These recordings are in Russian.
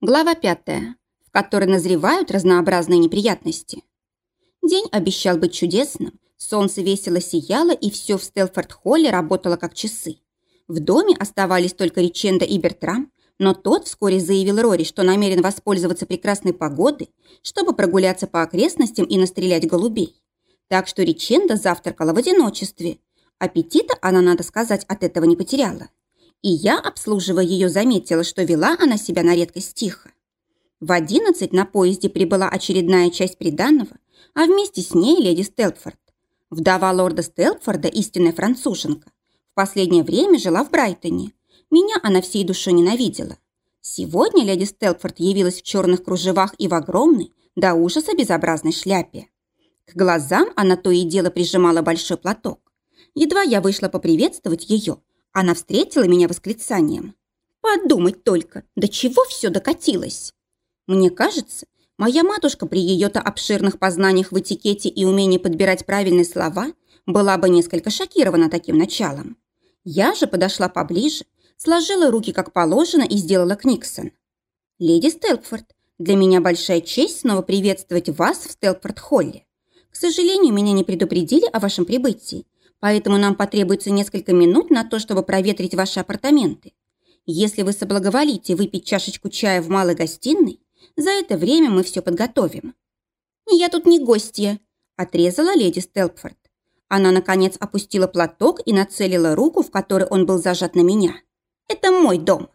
Глава пятая, в которой назревают разнообразные неприятности. День обещал быть чудесным, солнце весело сияло, и все в Стелфорд-холле работало как часы. В доме оставались только Риченда и Бертрам, но тот вскоре заявил Рори, что намерен воспользоваться прекрасной погодой, чтобы прогуляться по окрестностям и настрелять голубей. Так что Риченда завтракала в одиночестве. Аппетита она, надо сказать, от этого не потеряла и я, обслуживая ее, заметила, что вела она себя на редкость тихо. В одиннадцать на поезде прибыла очередная часть приданного, а вместе с ней леди Стелпфорд. Вдова лорда Стелпфорда, истинная француженка, в последнее время жила в Брайтоне. Меня она всей душой ненавидела. Сегодня леди Стелпфорд явилась в черных кружевах и в огромной, до ужаса безобразной шляпе. К глазам она то и дело прижимала большой платок. Едва я вышла поприветствовать ее, она встретила меня восклицанием. «Подумать только, до чего все докатилось!» Мне кажется, моя матушка при ее-то обширных познаниях в этикете и умении подбирать правильные слова была бы несколько шокирована таким началом. Я же подошла поближе, сложила руки как положено и сделала книксон. «Леди Стелпфорд, для меня большая честь снова приветствовать вас в Стелпфорд-холле. К сожалению, меня не предупредили о вашем прибытии, поэтому нам потребуется несколько минут на то, чтобы проветрить ваши апартаменты. Если вы соблаговолите выпить чашечку чая в малой гостиной, за это время мы все подготовим». «Я тут не гостья», – отрезала леди Стелпфорд. Она, наконец, опустила платок и нацелила руку, в которой он был зажат на меня. «Это мой дом».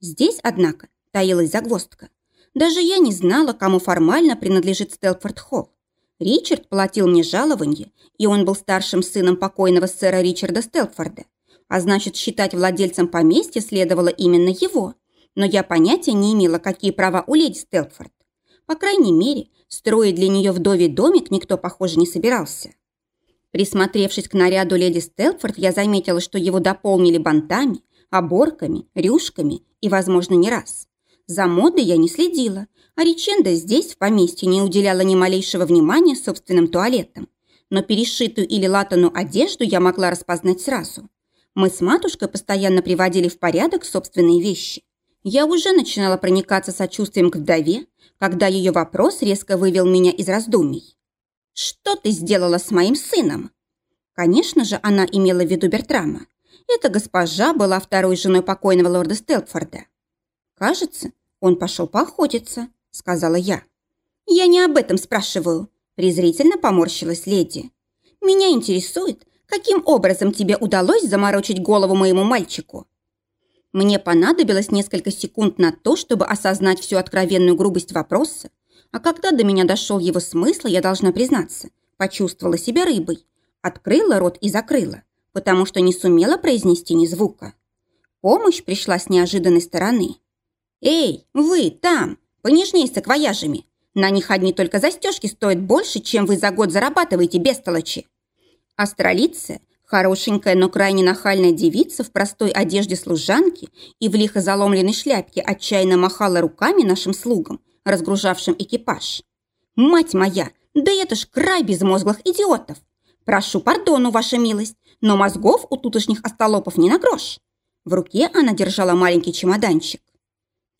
Здесь, однако, таилась загвоздка. Даже я не знала, кому формально принадлежит Стелпфорд-холл. Ричард платил мне жалование, и он был старшим сыном покойного сэра Ричарда Стелфорда. А значит, считать владельцем поместья следовало именно его. Но я понятия не имела, какие права у леди Стелфорд. По крайней мере, строить для нее вдове домик никто, похоже, не собирался. Присмотревшись к наряду леди Стелфорд, я заметила, что его дополнили бантами, оборками, рюшками и, возможно, не раз. За модой я не следила, а Риченда здесь, в поместье, не уделяла ни малейшего внимания собственным туалетам. Но перешитую или латаную одежду я могла распознать сразу. Мы с матушкой постоянно приводили в порядок собственные вещи. Я уже начинала проникаться сочувствием к вдове, когда ее вопрос резко вывел меня из раздумий. «Что ты сделала с моим сыном?» Конечно же, она имела в виду Бертрама. Эта госпожа была второй женой покойного лорда Стелпфорда. Кажется, он пошел поохотиться, сказала я. «Я не об этом спрашиваю», – презрительно поморщилась леди. «Меня интересует, каким образом тебе удалось заморочить голову моему мальчику?» Мне понадобилось несколько секунд на то, чтобы осознать всю откровенную грубость вопроса, а когда до меня дошел его смысл, я должна признаться, почувствовала себя рыбой, открыла рот и закрыла, потому что не сумела произнести ни звука. Помощь пришла с неожиданной стороны. «Эй, вы там!» Понежней с акваяжами. На них одни только застежки стоят больше, чем вы за год зарабатываете, бестолочи. Астролиция – хорошенькая, но крайне нахальная девица в простой одежде служанки и в лихо заломленной шляпке отчаянно махала руками нашим слугам, разгружавшим экипаж. «Мать моя, да это ж край безмозглых идиотов! Прошу пардону, ваша милость, но мозгов у тутошних остолопов не на грош!» В руке она держала маленький чемоданчик.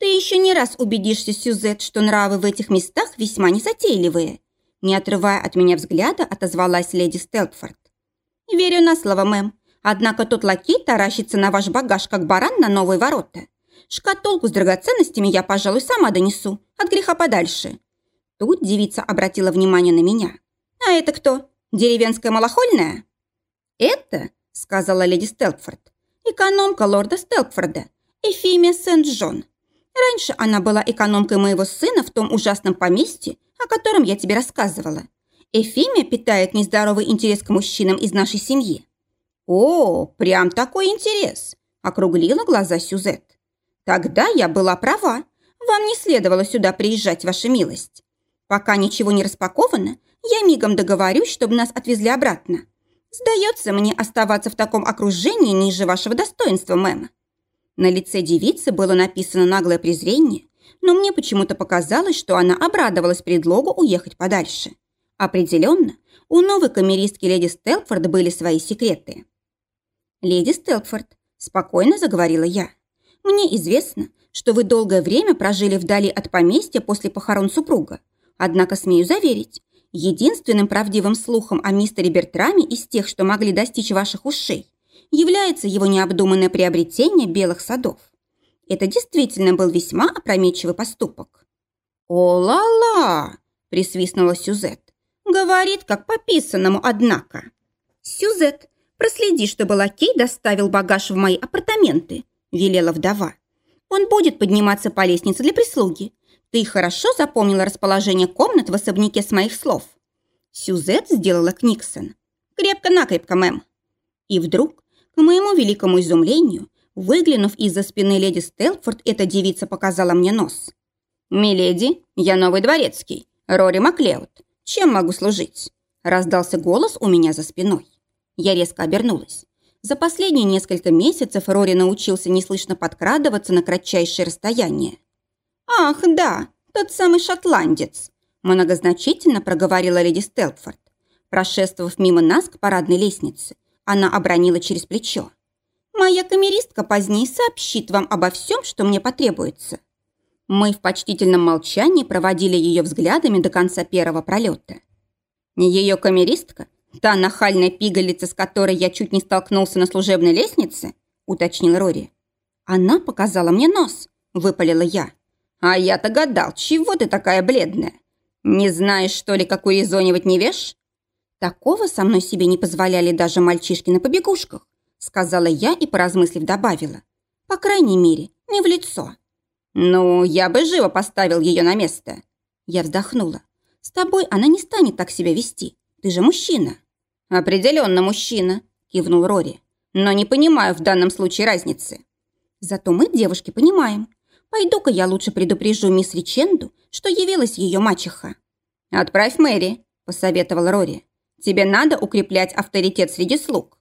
Ты еще не раз убедишься, Сюзет, что нравы в этих местах весьма незатейливые. Не отрывая от меня взгляда, отозвалась леди Стелпфорд. Верю на слово, мэм. Однако тот лакей таращится на ваш багаж, как баран на новые ворота. Шкатулку с драгоценностями я, пожалуй, сама донесу. От греха подальше. Тут девица обратила внимание на меня. А это кто? Деревенская малохольная? Это, сказала леди Стелпфорд, экономка лорда Стелпфорда, Эфимия Сент-Джон. Раньше она была экономкой моего сына в том ужасном поместье, о котором я тебе рассказывала. Эфимия питает нездоровый интерес к мужчинам из нашей семьи. О, прям такой интерес, округлила глаза Сюзет. Тогда я была права. Вам не следовало сюда приезжать, ваша милость. Пока ничего не распаковано, я мигом договорюсь, чтобы нас отвезли обратно. Сдается мне оставаться в таком окружении ниже вашего достоинства, мэм. На лице девицы было написано наглое презрение, но мне почему-то показалось, что она обрадовалась предлогу уехать подальше. Определенно, у новой камеристки леди Стелфорд были свои секреты. «Леди Стелфорд», – спокойно заговорила я, – «мне известно, что вы долгое время прожили вдали от поместья после похорон супруга. Однако, смею заверить, единственным правдивым слухом о мистере Бертраме из тех, что могли достичь ваших ушей, является его необдуманное приобретение белых садов. Это действительно был весьма опрометчивый поступок. «О-ла-ла!» – присвистнула Сюзет. «Говорит, как пописанному, однако». «Сюзет, проследи, чтобы лакей доставил багаж в мои апартаменты», – велела вдова. «Он будет подниматься по лестнице для прислуги. Ты хорошо запомнила расположение комнат в особняке с моих слов?» Сюзет сделала Книксон. «Крепко-накрепко, мэм». И вдруг, к моему великому изумлению, выглянув из-за спины леди Стелфорд, эта девица показала мне нос. «Миледи, я новый дворецкий, Рори Маклеод. Чем могу служить?» Раздался голос у меня за спиной. Я резко обернулась. За последние несколько месяцев Рори научился неслышно подкрадываться на кратчайшее расстояние. «Ах, да, тот самый шотландец!» Многозначительно проговорила леди Стелфорд. Прошествовав мимо нас к парадной лестнице, она обронила через плечо. «Моя камеристка позднее сообщит вам обо всем, что мне потребуется». Мы в почтительном молчании проводили ее взглядами до конца первого пролета. Ее камеристка, та нахальная пигалица, с которой я чуть не столкнулся на служебной лестнице, уточнил Рори. Она показала мне нос, выпалила я. А я-то гадал, чего ты такая бледная? Не знаешь, что ли, как урезонивать невеж? Такого со мной себе не позволяли даже мальчишки на побегушках, сказала я и, поразмыслив, добавила. По крайней мере, не в лицо. «Ну, я бы живо поставил ее на место». Я вздохнула. «С тобой она не станет так себя вести. Ты же мужчина». «Определенно мужчина», – кивнул Рори. «Но не понимаю в данном случае разницы». «Зато мы, девушки, понимаем. Пойду-ка я лучше предупрежу мисс Риченду, что явилась ее мачеха». «Отправь Мэри», – посоветовал Рори. «Тебе надо укреплять авторитет среди слуг».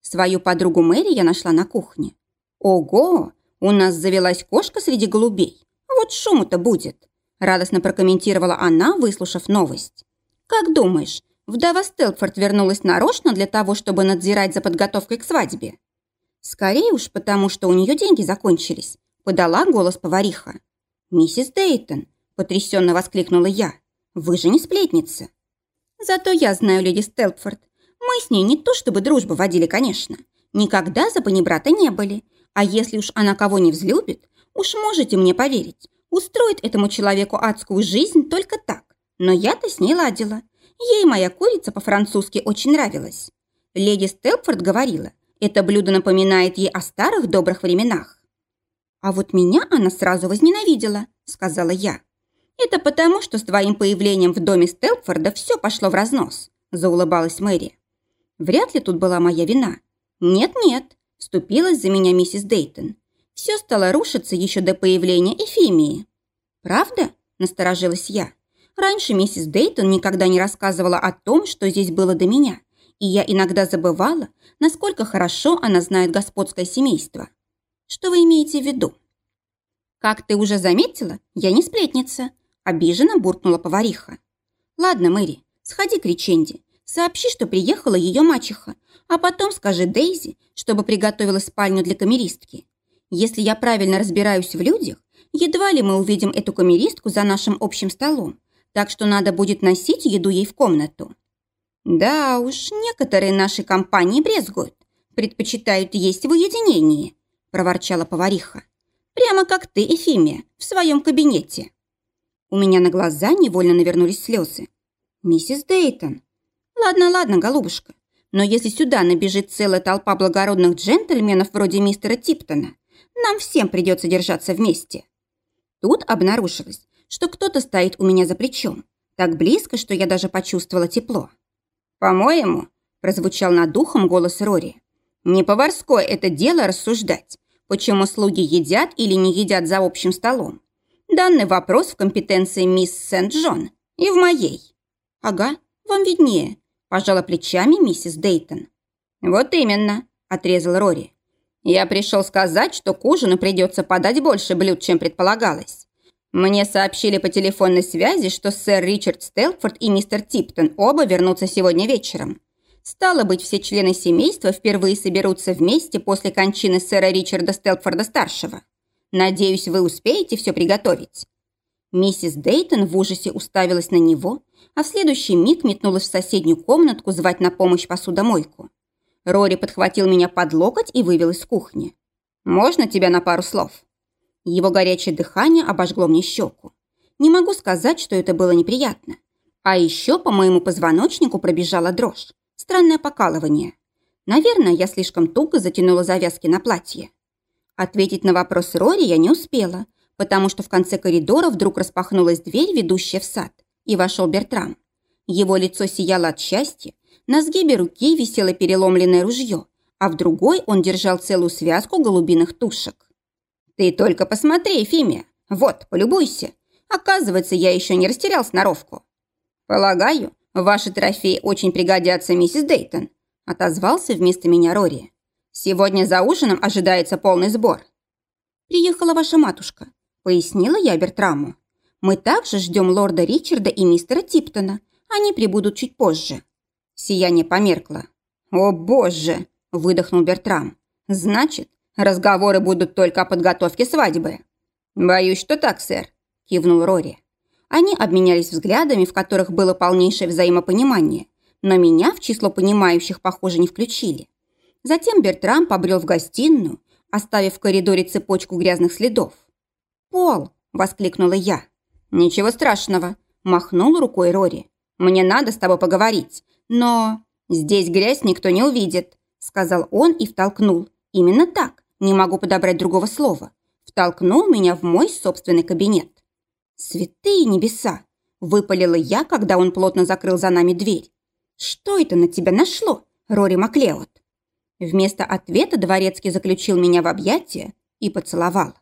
Свою подругу Мэри я нашла на кухне. «Ого! «У нас завелась кошка среди голубей. Вот шуму-то будет», – радостно прокомментировала она, выслушав новость. «Как думаешь, вдова Стелфорд вернулась нарочно для того, чтобы надзирать за подготовкой к свадьбе?» «Скорее уж, потому что у нее деньги закончились», – подала голос повариха. «Миссис Дейтон», – потрясенно воскликнула я, – «вы же не сплетница». «Зато я знаю леди Стелфорд. Мы с ней не то чтобы дружбу водили, конечно. Никогда за панибрата не были. А если уж она кого не взлюбит, уж можете мне поверить, устроит этому человеку адскую жизнь только так. Но я-то с ней ладила. Ей моя курица по-французски очень нравилась. Леди Стелпфорд говорила, это блюдо напоминает ей о старых добрых временах. «А вот меня она сразу возненавидела», — сказала я. «Это потому, что с твоим появлением в доме Стелпфорда все пошло в разнос», — заулыбалась Мэри. «Вряд ли тут была моя вина. Нет-нет, Вступилась за меня миссис Дейтон. Все стало рушиться еще до появления Эфемии. «Правда?» – насторожилась я. Раньше миссис Дейтон никогда не рассказывала о том, что здесь было до меня, и я иногда забывала, насколько хорошо она знает господское семейство. Что вы имеете в виду? Как ты уже заметила, я не сплетница, обиженно буркнула повариха. Ладно, Мэри, сходи к Риченде, сообщи, что приехала ее мачеха, а потом скажи Дейзи, чтобы приготовила спальню для камеристки. Если я правильно разбираюсь в людях, едва ли мы увидим эту камеристку за нашим общим столом, так что надо будет носить еду ей в комнату. Да уж, некоторые нашей компании брезгуют, предпочитают есть в уединении, проворчала повариха. Прямо как ты, Эфимия, в своем кабинете. У меня на глаза невольно навернулись слезы. Миссис Дейтон. Ладно, ладно, голубушка, но если сюда набежит целая толпа благородных джентльменов вроде мистера Типтона, нам всем придется держаться вместе. Тут обнаружилось, что кто-то стоит у меня за плечом, так близко, что я даже почувствовала тепло. «По-моему», – прозвучал над духом голос Рори, «не поварское это дело рассуждать, почему слуги едят или не едят за общим столом. Данный вопрос в компетенции мисс Сент-Джон и в моей». «Ага, вам виднее», пожала плечами миссис Дейтон. «Вот именно», – отрезал Рори. «Я пришел сказать, что к ужину придется подать больше блюд, чем предполагалось. Мне сообщили по телефонной связи, что сэр Ричард Стелфорд и мистер Типтон оба вернутся сегодня вечером. Стало быть, все члены семейства впервые соберутся вместе после кончины сэра Ричарда Стелфорда-старшего. Надеюсь, вы успеете все приготовить». Миссис Дейтон в ужасе уставилась на него, а в следующий миг метнулась в соседнюю комнатку звать на помощь посудомойку. Рори подхватил меня под локоть и вывел из кухни. «Можно тебя на пару слов?» Его горячее дыхание обожгло мне щеку. Не могу сказать, что это было неприятно. А еще по моему позвоночнику пробежала дрожь. Странное покалывание. Наверное, я слишком туго затянула завязки на платье. Ответить на вопрос Рори я не успела, потому что в конце коридора вдруг распахнулась дверь, ведущая в сад, и вошел Бертрам. Его лицо сияло от счастья, на сгибе руки висело переломленное ружье, а в другой он держал целую связку голубиных тушек. «Ты только посмотри, Фимия! Вот, полюбуйся! Оказывается, я еще не растерял сноровку!» «Полагаю, ваши трофеи очень пригодятся, миссис Дейтон», отозвался вместо меня Рори. «Сегодня за ужином ожидается полный сбор». «Приехала ваша матушка пояснила я Бертраму. «Мы также ждем лорда Ричарда и мистера Типтона. Они прибудут чуть позже». Сияние померкло. «О, боже!» – выдохнул Бертрам. «Значит, разговоры будут только о подготовке свадьбы». «Боюсь, что так, сэр», – кивнул Рори. Они обменялись взглядами, в которых было полнейшее взаимопонимание, но меня в число понимающих, похоже, не включили. Затем Бертрам побрел в гостиную, оставив в коридоре цепочку грязных следов. «Пол!» – воскликнула я. «Ничего страшного», – махнул рукой Рори. «Мне надо с тобой поговорить, но...» «Здесь грязь никто не увидит», – сказал он и втолкнул. «Именно так, не могу подобрать другого слова. Втолкнул меня в мой собственный кабинет». «Святые небеса!» – выпалила я, когда он плотно закрыл за нами дверь. «Что это на тебя нашло, Рори Маклеод?» Вместо ответа Дворецкий заключил меня в объятия и поцеловал.